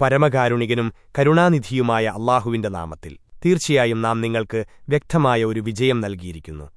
പരമകാരുണികനും കരുണാനിധിയുമായ അള്ളാഹുവിന്റെ നാമത്തിൽ. തീർച്ചയായും നാം നിങ്ങൾക്ക് വ്യക്തമായ ഒരു വിജയം നൽകിയിരിക്കുന്നു.